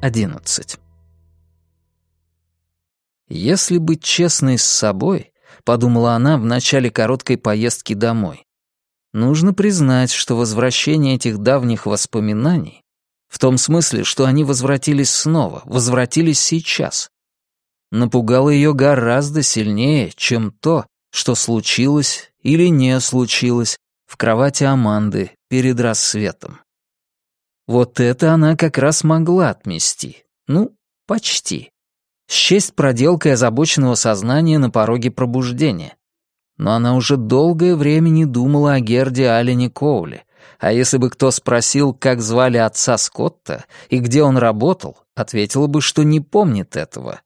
11. «Если быть честной с собой», — подумала она в начале короткой поездки домой, нужно признать, что возвращение этих давних воспоминаний, в том смысле, что они возвратились снова, возвратились сейчас, напугало ее гораздо сильнее, чем то, что случилось или не случилось в кровати Аманды перед рассветом. Вот это она как раз могла отмести. Ну, почти. Счесть проделкой озабоченного сознания на пороге пробуждения. Но она уже долгое время не думала о Герде Аллене Коуле. А если бы кто спросил, как звали отца Скотта и где он работал, ответила бы, что не помнит этого.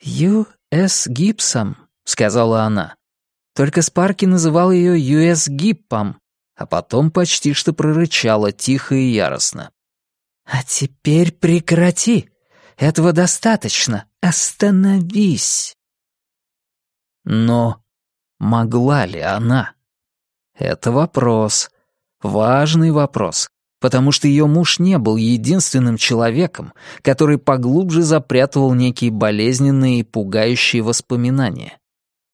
«Ю.С. Гибсом», — сказала она. Только Спарки называл ее Ю.С. Гиппом, а потом почти что прорычала тихо и яростно. «А теперь прекрати! Этого достаточно! Остановись!» Но могла ли она? Это вопрос. Важный вопрос, потому что ее муж не был единственным человеком, который поглубже запрятывал некие болезненные и пугающие воспоминания.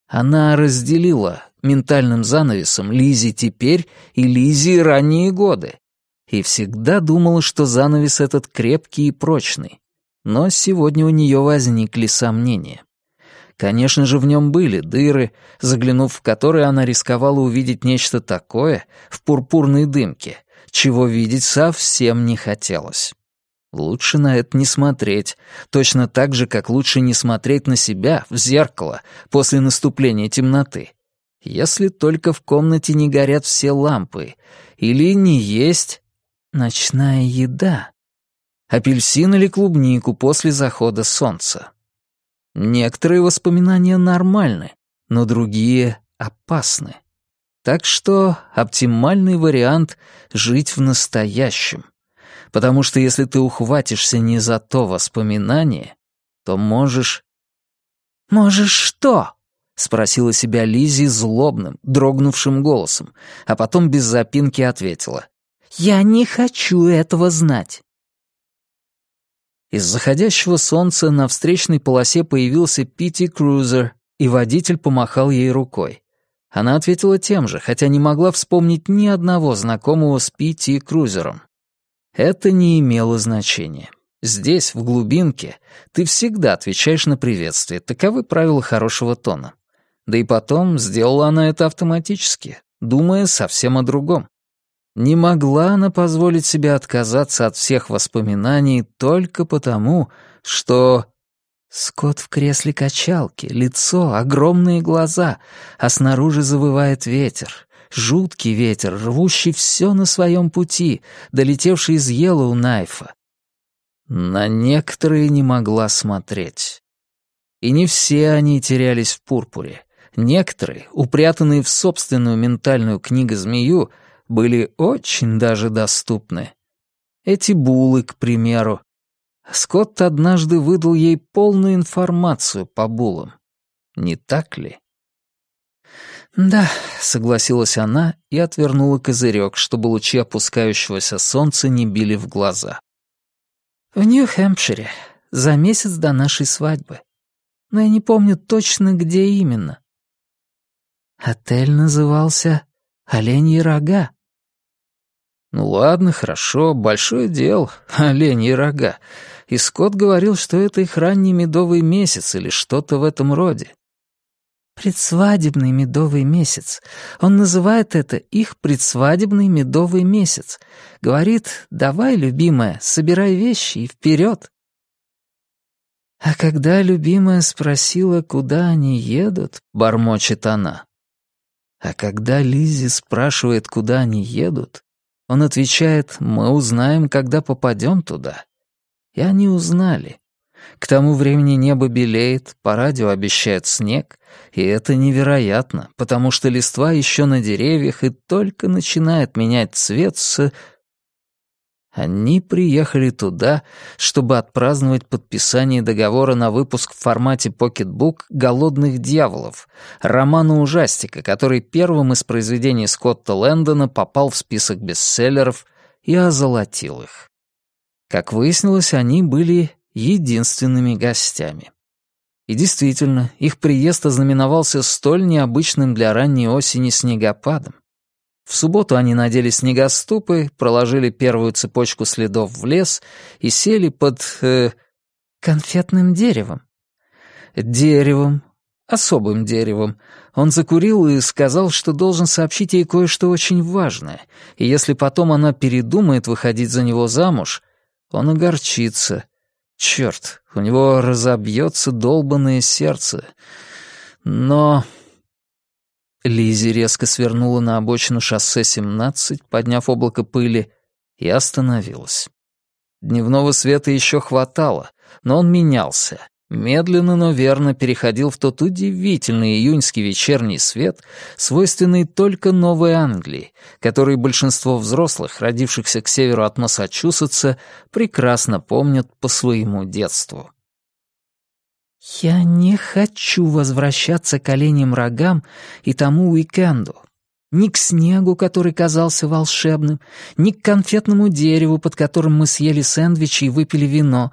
Она разделила ментальным занавесом Лизи теперь и Лизи ранние годы. И всегда думала, что занавес этот крепкий и прочный. Но сегодня у нее возникли сомнения. Конечно же, в нем были дыры, заглянув в которые она рисковала увидеть нечто такое в пурпурной дымке, чего видеть совсем не хотелось. Лучше на это не смотреть, точно так же, как лучше не смотреть на себя в зеркало после наступления темноты. Если только в комнате не горят все лампы, или не есть ночная еда. Апельсин или клубнику после захода солнца. Некоторые воспоминания нормальны, но другие опасны. Так что оптимальный вариант — жить в настоящем. Потому что если ты ухватишься не за то воспоминание, то можешь... «Можешь что?» — спросила себя Лизи злобным, дрогнувшим голосом, а потом без запинки ответила. «Я не хочу этого знать». Из заходящего солнца на встречной полосе появился Питти Крузер, и водитель помахал ей рукой. Она ответила тем же, хотя не могла вспомнить ни одного знакомого с Питти Крузером. Это не имело значения. Здесь, в глубинке, ты всегда отвечаешь на приветствие. Таковы правила хорошего тона. Да и потом сделала она это автоматически, думая совсем о другом. Не могла она позволить себе отказаться от всех воспоминаний только потому, что... Скот в кресле качалки, лицо, огромные глаза, а снаружи завывает ветер. Жуткий ветер, рвущий все на своем пути, долетевший из Йеллоу Найфа. На некоторые не могла смотреть. И не все они терялись в пурпуре. Некоторые, упрятанные в собственную ментальную книгу-змею, были очень даже доступны. Эти булы, к примеру. Скотт однажды выдал ей полную информацию по булам. Не так ли? «Да», — согласилась она и отвернула козырек, чтобы лучи опускающегося солнца не били в глаза. «В Нью-Хэмпшире, за месяц до нашей свадьбы. Но я не помню точно, где именно. Отель назывался «Оленьи рога». Ну ладно, хорошо, большое дело, оленьи рога. И Скотт говорил, что это их ранний медовый месяц или что-то в этом роде. Предсвадебный медовый месяц. Он называет это их предсвадебный медовый месяц. Говорит, давай, любимая, собирай вещи и вперед. А когда любимая спросила, куда они едут, бормочет она. А когда Лизи спрашивает, куда они едут, он отвечает, мы узнаем, когда попадем туда. И они узнали. К тому времени небо белеет, по радио обещают снег, и это невероятно, потому что листва еще на деревьях и только начинает менять цвет с... Они приехали туда, чтобы отпраздновать подписание договора на выпуск в формате покетбук «Голодных дьяволов», романа ужастика, который первым из произведений Скотта Лэндона попал в список бестселлеров и озолотил их. Как выяснилось, они были единственными гостями. И действительно, их приезд ознаменовался столь необычным для ранней осени снегопадом. В субботу они надели снегоступы, проложили первую цепочку следов в лес и сели под... Э, конфетным деревом. Деревом, особым деревом. Он закурил и сказал, что должен сообщить ей кое-что очень важное, и если потом она передумает выходить за него замуж, он огорчится. Черт, у него разобьется долбанное сердце. Но... Лизи резко свернула на обочину шоссе 17, подняв облако пыли, и остановилась. Дневного света еще хватало, но он менялся, медленно, но верно переходил в тот удивительный июньский вечерний свет, свойственный только Новой Англии, который большинство взрослых, родившихся к северу от Массачусетса, прекрасно помнят по своему детству. «Я не хочу возвращаться к оленям рогам и тому уикенду», ни к снегу, который казался волшебным, ни к конфетному дереву, под которым мы съели сэндвичи и выпили вино,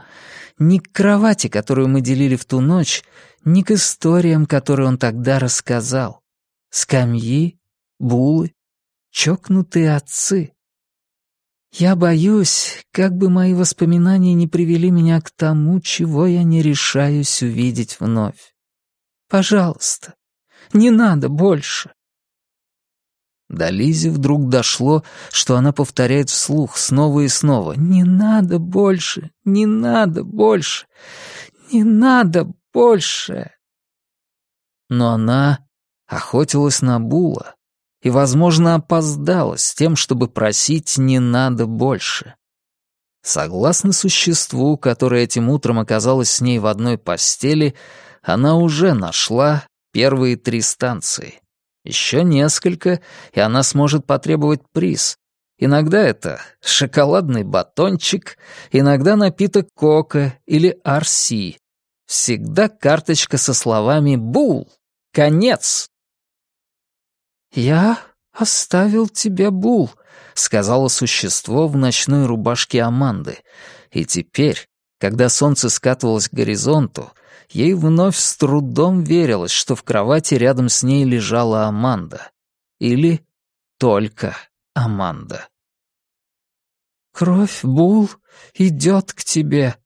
ни к кровати, которую мы делили в ту ночь, ни к историям, которые он тогда рассказал. Скамьи, булы, чокнутые отцы. Я боюсь, как бы мои воспоминания не привели меня к тому, чего я не решаюсь увидеть вновь. Пожалуйста, не надо больше. До Лизи вдруг дошло, что она повторяет вслух снова и снова. «Не надо больше! Не надо больше! Не надо больше!» Но она охотилась на Була и, возможно, опоздала с тем, чтобы просить «не надо больше». Согласно существу, которое этим утром оказалось с ней в одной постели, она уже нашла первые три станции. Еще несколько, и она сможет потребовать приз. Иногда это шоколадный батончик, иногда напиток кока или арси. Всегда карточка со словами «Бул! Конец!» «Я оставил тебе Бул», — сказала существо в ночной рубашке Аманды. И теперь, когда солнце скатывалось к горизонту, ей вновь с трудом верилось, что в кровати рядом с ней лежала Аманда. Или только Аманда. «Кровь, Бул, идет к тебе».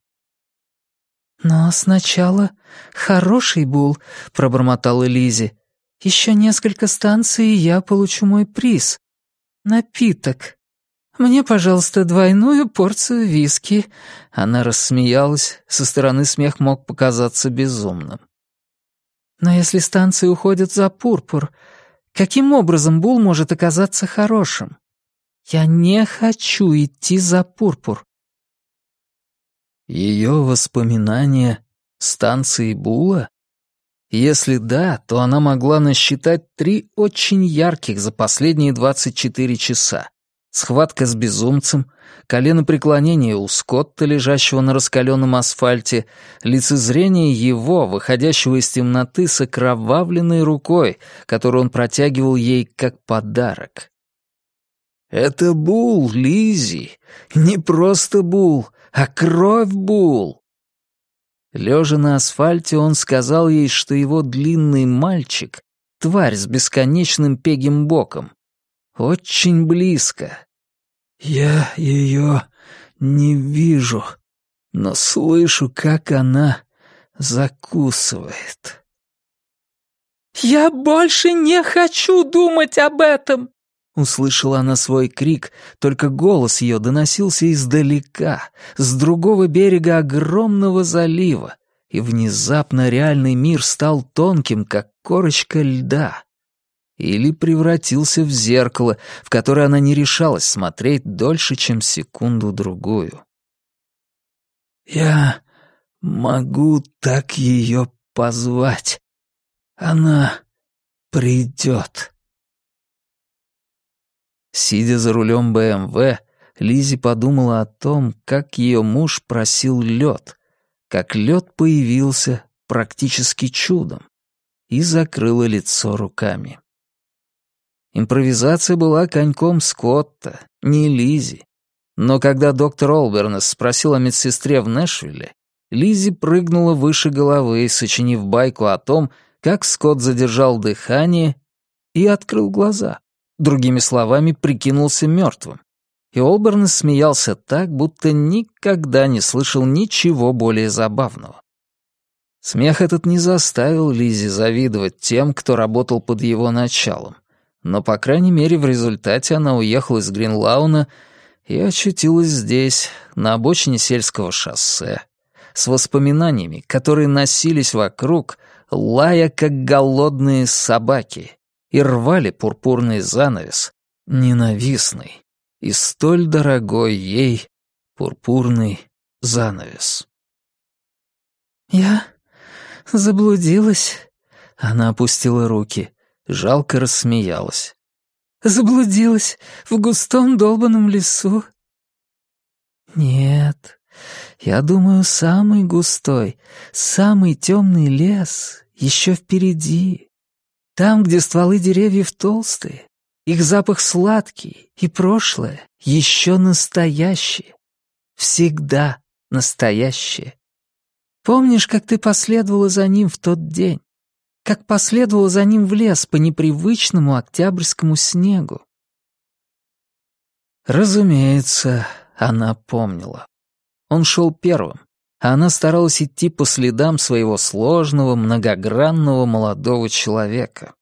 «Но сначала хороший Бул», — пробормотала Лизи. «Еще несколько станций, и я получу мой приз. Напиток. «Мне, пожалуйста, двойную порцию виски». Она рассмеялась, со стороны смех мог показаться безумным. «Но если станции уходят за пурпур, каким образом Бул может оказаться хорошим? Я не хочу идти за пурпур». Ее воспоминания станции Була? Если да, то она могла насчитать три очень ярких за последние 24 часа схватка с безумцем, коленопреклонение у Скотта, лежащего на раскаленном асфальте, лицезрение его, выходящего из темноты с окровавленной рукой, которую он протягивал ей как подарок. «Это Бул, Лизи, не просто Бул, а кровь Бул!» Лежа на асфальте, он сказал ей, что его длинный мальчик — тварь с бесконечным пегим боком. Очень близко, я ее не вижу, но слышу, как она закусывает. «Я больше не хочу думать об этом!» Услышала она свой крик, только голос ее доносился издалека, с другого берега огромного залива, и внезапно реальный мир стал тонким, как корочка льда или превратился в зеркало, в которое она не решалась смотреть дольше, чем секунду-другую. «Я могу так ее позвать. Она придет». Сидя за рулем БМВ, Лизи подумала о том, как ее муж просил лед, как лед появился практически чудом, и закрыла лицо руками. Импровизация была коньком Скотта, не Лизи. Но когда доктор Олбернес спросил о медсестре в Нэшвилле, Лизи прыгнула выше головы, сочинив байку о том, как Скотт задержал дыхание и открыл глаза. Другими словами, прикинулся мертвым. И Олбернес смеялся так, будто никогда не слышал ничего более забавного. Смех этот не заставил Лизи завидовать тем, кто работал под его началом. Но, по крайней мере, в результате она уехала из Гринлауна и очутилась здесь, на обочине сельского шоссе, с воспоминаниями, которые носились вокруг, лая, как голодные собаки, и рвали пурпурный занавес, ненавистный и столь дорогой ей пурпурный занавес. «Я заблудилась», — она опустила руки, жалко рассмеялась. «Заблудилась в густом долбанном лесу». «Нет, я думаю, самый густой, самый темный лес еще впереди. Там, где стволы деревьев толстые, их запах сладкий, и прошлое еще настоящее. Всегда настоящее. Помнишь, как ты последовала за ним в тот день? Как последовала за ним в лес по непривычному октябрьскому снегу? Разумеется, она помнила. Он шел первым, она старалась идти по следам своего сложного, многогранного молодого человека.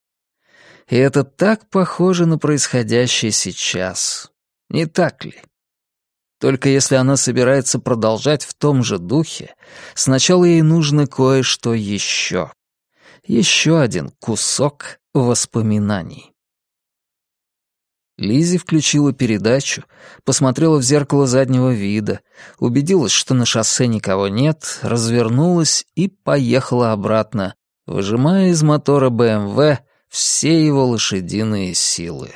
И это так похоже на происходящее сейчас. Не так ли? Только если она собирается продолжать в том же духе, сначала ей нужно кое-что еще. Еще один кусок воспоминаний. Лизи включила передачу, посмотрела в зеркало заднего вида, убедилась, что на шоссе никого нет, развернулась и поехала обратно, выжимая из мотора БМВ все его лошадиные силы.